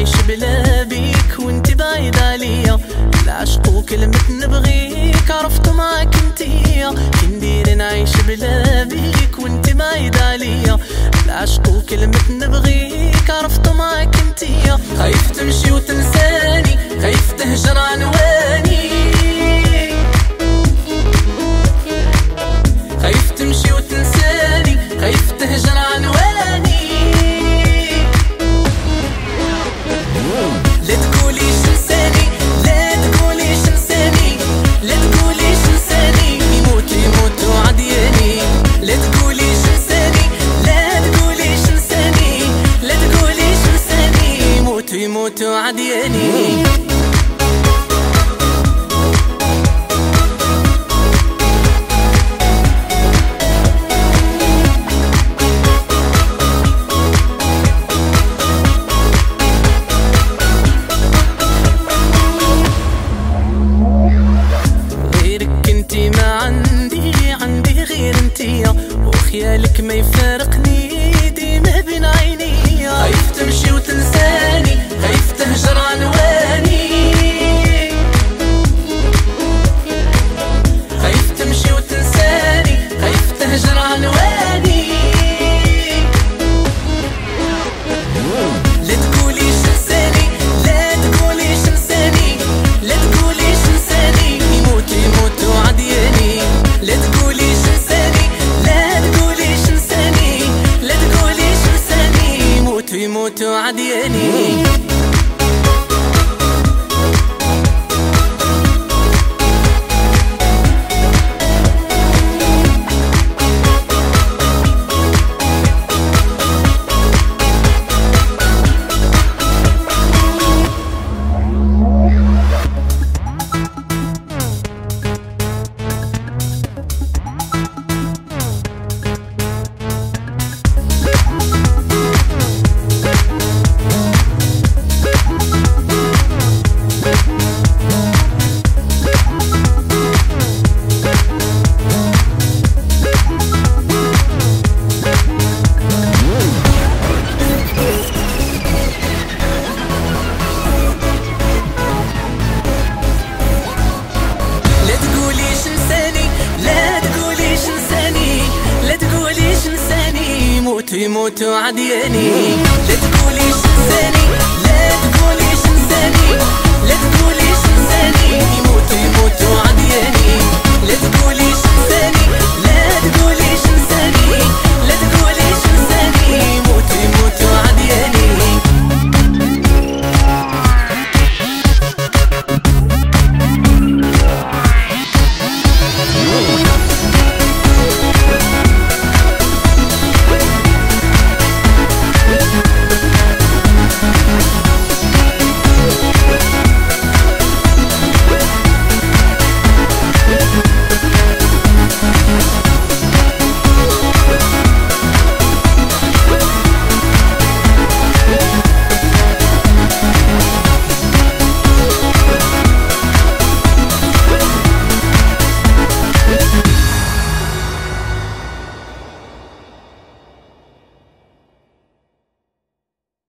عايش بلا بيك وانت بعيد عليا العشق وكلمة نبغيك عرفت معاك انتيا كندير نعيش بلا بيك وانت بعيد عليا العشق وكلمة نبغيك. وتعديني غيرك انتي ما عندي عندي غير انتي وخيالك ما يفارقني. ويموت عدياني يموت وعديني